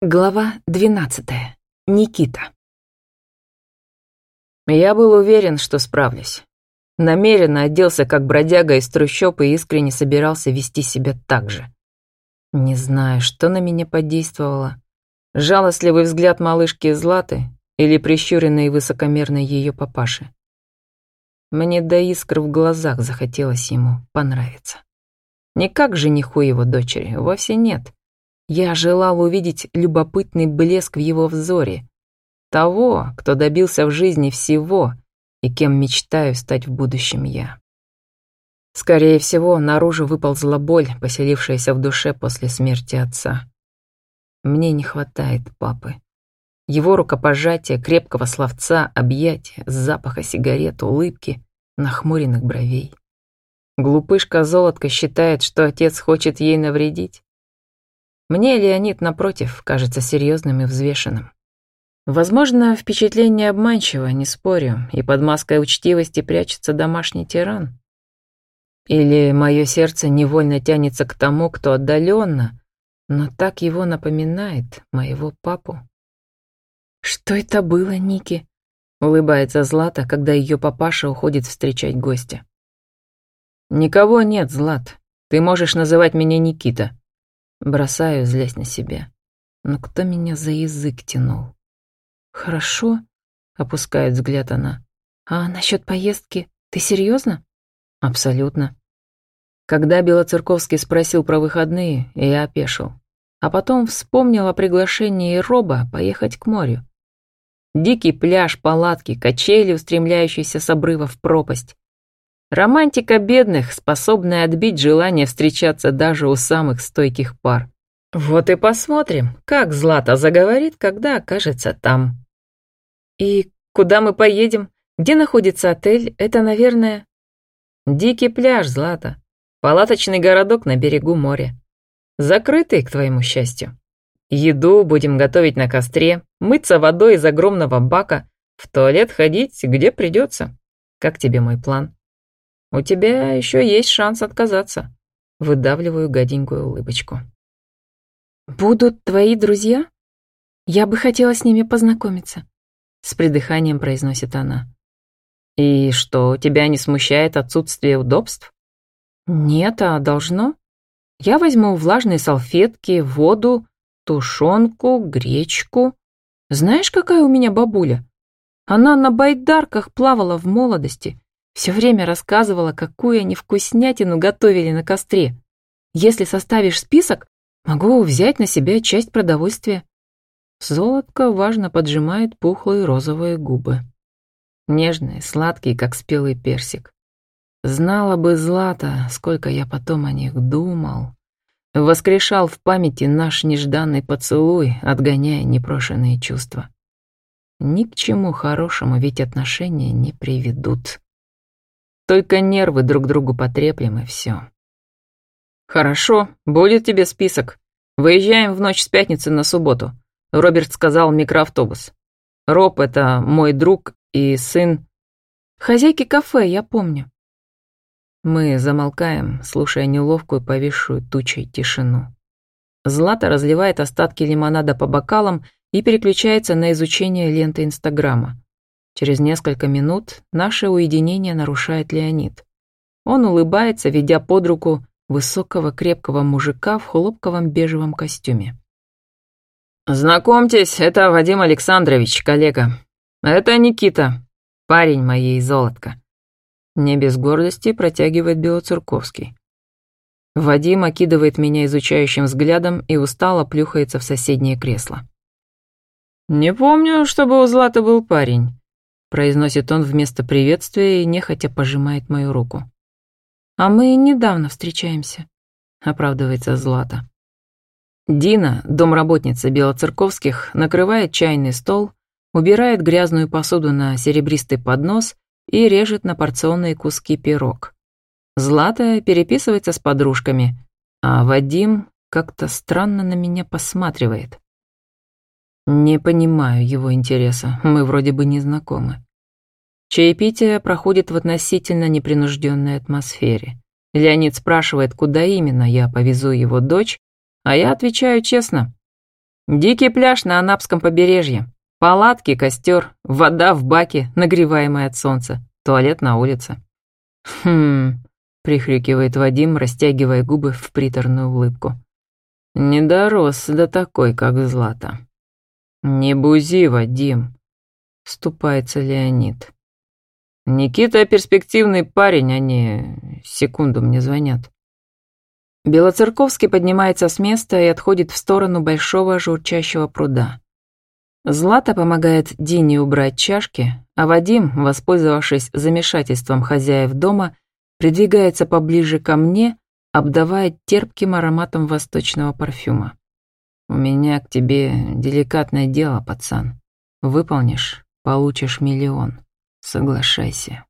Глава 12. Никита. Я был уверен, что справлюсь. Намеренно оделся как бродяга из трущоб и искренне собирался вести себя так же. Не знаю, что на меня подействовало. Жалостливый взгляд малышки Златы или прищуренный и высокомерный ее папаши. Мне до искр в глазах захотелось ему понравиться. Не как жениху его дочери, вовсе нет. Я желал увидеть любопытный блеск в его взоре. Того, кто добился в жизни всего и кем мечтаю стать в будущем я. Скорее всего, наружу выползла боль, поселившаяся в душе после смерти отца. Мне не хватает папы. Его рукопожатия, крепкого словца, объятия, запаха сигарет, улыбки, нахмуренных бровей. Глупышка Золотка считает, что отец хочет ей навредить. Мне Леонид, напротив, кажется серьезным и взвешенным. Возможно, впечатление обманчиво, не спорю, и под маской учтивости прячется домашний тиран. Или мое сердце невольно тянется к тому, кто отдаленно, но так его напоминает, моего папу. «Что это было, Ники?» — улыбается Злата, когда ее папаша уходит встречать гостя. «Никого нет, Злат. Ты можешь называть меня Никита. Бросаю, злясь на себя. Но кто меня за язык тянул? Хорошо, опускает взгляд она. А насчет поездки, ты серьезно? Абсолютно. Когда Белоцерковский спросил про выходные, я опешил. А потом вспомнил о приглашении Роба поехать к морю. Дикий пляж, палатки, качели, устремляющиеся с обрыва в пропасть. Романтика бедных, способная отбить желание встречаться даже у самых стойких пар. Вот и посмотрим, как Злата заговорит, когда окажется там. И куда мы поедем? Где находится отель? Это, наверное... Дикий пляж, Злата. Палаточный городок на берегу моря. Закрытый, к твоему счастью. Еду будем готовить на костре, мыться водой из огромного бака, в туалет ходить, где придется. Как тебе мой план? У тебя еще есть шанс отказаться. Выдавливаю гаденькую улыбочку. «Будут твои друзья? Я бы хотела с ними познакомиться», — с придыханием произносит она. «И что, тебя не смущает отсутствие удобств?» «Нет, а должно. Я возьму влажные салфетки, воду, тушенку, гречку. Знаешь, какая у меня бабуля? Она на байдарках плавала в молодости все время рассказывала, какую они вкуснятину готовили на костре. Если составишь список, могу взять на себя часть продовольствия. Золотко важно поджимает пухлые розовые губы. Нежные, сладкие, как спелый персик. Знала бы Злата, сколько я потом о них думал. Воскрешал в памяти наш нежданный поцелуй, отгоняя непрошенные чувства. Ни к чему хорошему ведь отношения не приведут. Только нервы друг другу потреплем и все. Хорошо, будет тебе список. Выезжаем в ночь с пятницы на субботу. Роберт сказал микроавтобус. Роб — это мой друг и сын... Хозяйки кафе, я помню. Мы замолкаем, слушая неловкую повисшую тучей тишину. Злата разливает остатки лимонада по бокалам и переключается на изучение ленты Инстаграма. Через несколько минут наше уединение нарушает Леонид. Он улыбается, ведя под руку высокого крепкого мужика в хлопковом бежевом костюме. «Знакомьтесь, это Вадим Александрович, коллега. Это Никита, парень моей золотка». Не без гордости протягивает Белоцерковский. Вадим окидывает меня изучающим взглядом и устало плюхается в соседнее кресло. «Не помню, чтобы у Златы был парень произносит он вместо приветствия и нехотя пожимает мою руку. «А мы недавно встречаемся», — оправдывается Злата. Дина, домработница Белоцерковских, накрывает чайный стол, убирает грязную посуду на серебристый поднос и режет на порционные куски пирог. Злата переписывается с подружками, а Вадим как-то странно на меня посматривает. Не понимаю его интереса, мы вроде бы не знакомы. Чаепитие проходит в относительно непринужденной атмосфере. Леонид спрашивает, куда именно я повезу его дочь, а я отвечаю честно. Дикий пляж на Анапском побережье. Палатки, костер, вода в баке, нагреваемая от солнца, туалет на улице. Хм, прихрюкивает Вадим, растягивая губы в приторную улыбку. Не дорос до такой, как Злата. Не бузи, Вадим, ступается Леонид. Никита перспективный парень, они секунду мне звонят. Белоцерковский поднимается с места и отходит в сторону большого журчащего пруда. Злата помогает Дине убрать чашки, а Вадим, воспользовавшись замешательством хозяев дома, придвигается поближе ко мне, обдавая терпким ароматом восточного парфюма. «У меня к тебе деликатное дело, пацан. Выполнишь — получишь миллион. Соглашайся».